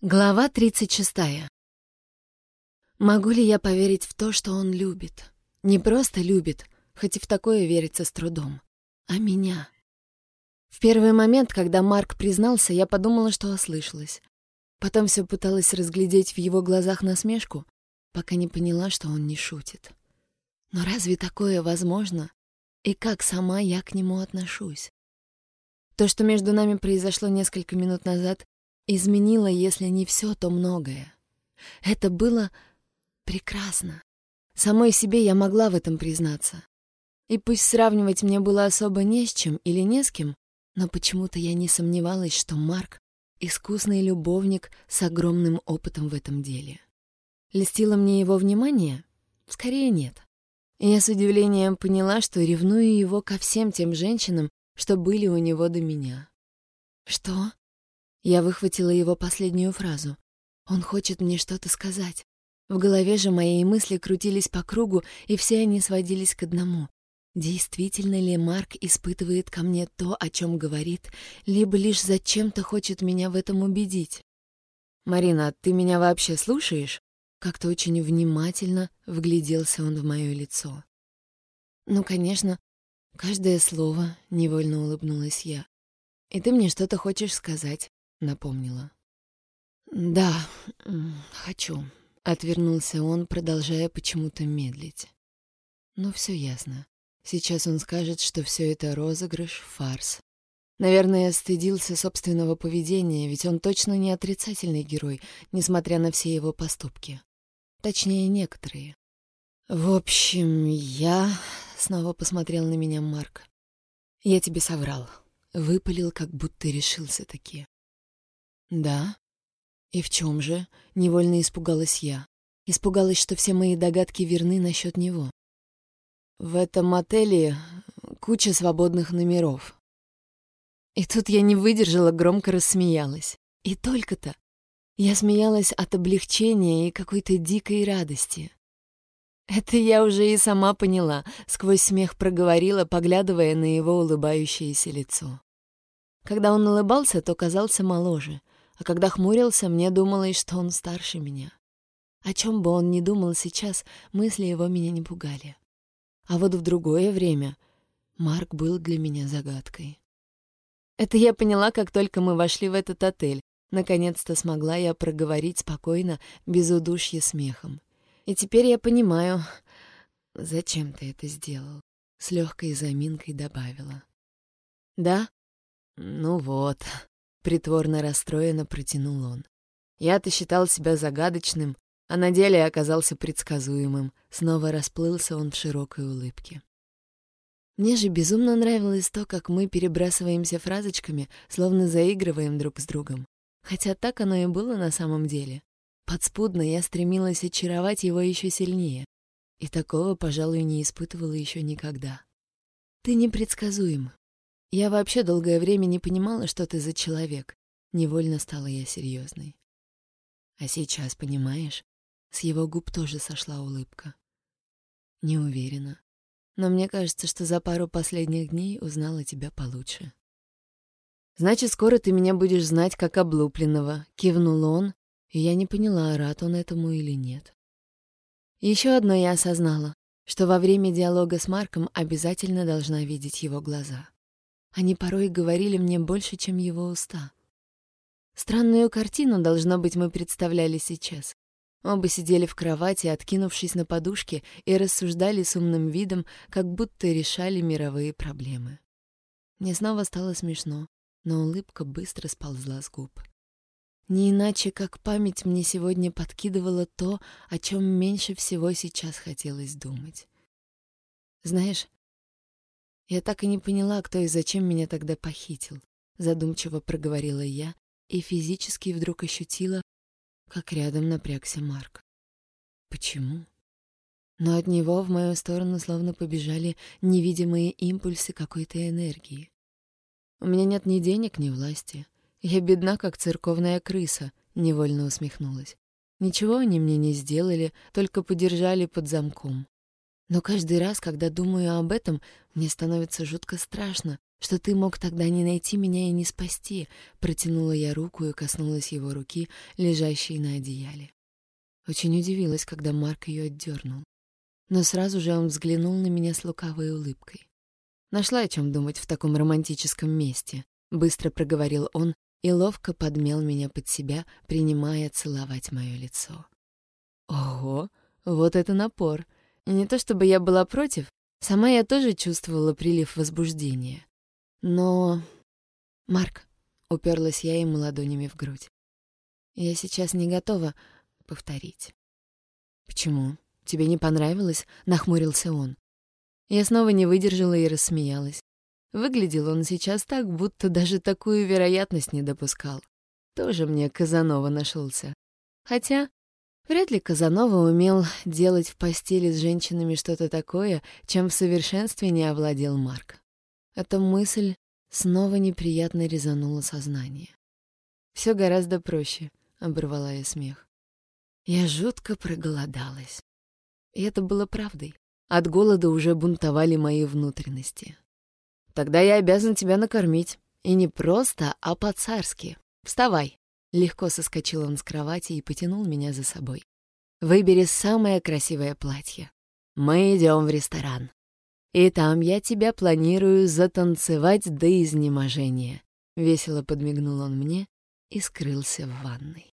Глава 36. Могу ли я поверить в то, что он любит? Не просто любит, хоть и в такое верится с трудом, а меня. В первый момент, когда Марк признался, я подумала, что ослышалась. Потом все пыталась разглядеть в его глазах насмешку, пока не поняла, что он не шутит. Но разве такое возможно? И как сама я к нему отношусь? То, что между нами произошло несколько минут назад, изменило, если не все, то многое. Это было прекрасно. Самой себе я могла в этом признаться. И пусть сравнивать мне было особо не с чем или не с кем, но почему-то я не сомневалась, что Марк — искусный любовник с огромным опытом в этом деле. Листило мне его внимание? Скорее нет. Я с удивлением поняла, что ревную его ко всем тем женщинам, что были у него до меня. «Что?» Я выхватила его последнюю фразу. Он хочет мне что-то сказать. В голове же мои мысли крутились по кругу, и все они сводились к одному. Действительно ли Марк испытывает ко мне то, о чем говорит, либо лишь зачем-то хочет меня в этом убедить? «Марина, ты меня вообще слушаешь?» Как-то очень внимательно вгляделся он в мое лицо. «Ну, конечно, каждое слово», — невольно улыбнулась я. «И ты мне что-то хочешь сказать. — напомнила. «Да, хочу», — отвернулся он, продолжая почему-то медлить. «Ну, все ясно. Сейчас он скажет, что все это розыгрыш, фарс. Наверное, стыдился собственного поведения, ведь он точно не отрицательный герой, несмотря на все его поступки. Точнее, некоторые. «В общем, я...» — снова посмотрел на меня Марк. «Я тебе соврал». Выпалил, как будто решился-таки. «Да? И в чем же?» — невольно испугалась я. Испугалась, что все мои догадки верны насчет него. «В этом отеле куча свободных номеров». И тут я не выдержала, громко рассмеялась. И только-то. Я смеялась от облегчения и какой-то дикой радости. Это я уже и сама поняла, сквозь смех проговорила, поглядывая на его улыбающееся лицо. Когда он улыбался, то казался моложе, а когда хмурился, мне думалось, что он старше меня. О чем бы он ни думал сейчас, мысли его меня не пугали. А вот в другое время Марк был для меня загадкой. Это я поняла, как только мы вошли в этот отель. Наконец-то смогла я проговорить спокойно, без удушья смехом. И теперь я понимаю, зачем ты это сделал. С легкой заминкой добавила. Да? Ну вот. Притворно расстроенно протянул он. Я-то считал себя загадочным, а на деле оказался предсказуемым. Снова расплылся он в широкой улыбке. Мне же безумно нравилось то, как мы перебрасываемся фразочками, словно заигрываем друг с другом. Хотя так оно и было на самом деле. Подспудно я стремилась очаровать его еще сильнее. И такого, пожалуй, не испытывала еще никогда. Ты непредсказуем, я вообще долгое время не понимала, что ты за человек. Невольно стала я серьезной. А сейчас, понимаешь, с его губ тоже сошла улыбка. Не уверена. Но мне кажется, что за пару последних дней узнала тебя получше. «Значит, скоро ты меня будешь знать как облупленного», — кивнул он, и я не поняла, рад он этому или нет. Еще одно я осознала, что во время диалога с Марком обязательно должна видеть его глаза. Они порой говорили мне больше, чем его уста. Странную картину, должно быть, мы представляли сейчас. Оба сидели в кровати, откинувшись на подушке, и рассуждали с умным видом, как будто решали мировые проблемы. Мне снова стало смешно, но улыбка быстро сползла с губ. Не иначе, как память мне сегодня подкидывала то, о чем меньше всего сейчас хотелось думать. Знаешь, я так и не поняла, кто и зачем меня тогда похитил. Задумчиво проговорила я и физически вдруг ощутила, как рядом напрягся Марк. Почему? Но от него в мою сторону словно побежали невидимые импульсы какой-то энергии. У меня нет ни денег, ни власти. Я бедна, как церковная крыса, невольно усмехнулась. Ничего они мне не сделали, только подержали под замком. Но каждый раз, когда думаю об этом, мне становится жутко страшно, что ты мог тогда не найти меня и не спасти», — протянула я руку и коснулась его руки, лежащей на одеяле. Очень удивилась, когда Марк ее отдернул. Но сразу же он взглянул на меня с лукавой улыбкой. Нашла о чем думать в таком романтическом месте. Быстро проговорил он и ловко подмел меня под себя, принимая целовать мое лицо. Ого, вот это напор! Не то чтобы я была против, сама я тоже чувствовала прилив возбуждения. Но... Марк, уперлась я ему ладонями в грудь. Я сейчас не готова повторить. Почему? Тебе не понравилось? Нахмурился он. Я снова не выдержала и рассмеялась. Выглядел он сейчас так, будто даже такую вероятность не допускал. Тоже мне Казанова нашелся. Хотя вряд ли Казанова умел делать в постели с женщинами что-то такое, чем в совершенстве не овладел Марк. Эта мысль снова неприятно резанула сознание. Все гораздо проще», — оборвала я смех. Я жутко проголодалась. И это было правдой. От голода уже бунтовали мои внутренности. Тогда я обязан тебя накормить. И не просто, а по-царски. Вставай. Легко соскочил он с кровати и потянул меня за собой. Выбери самое красивое платье. Мы идем в ресторан. И там я тебя планирую затанцевать до изнеможения. Весело подмигнул он мне и скрылся в ванной.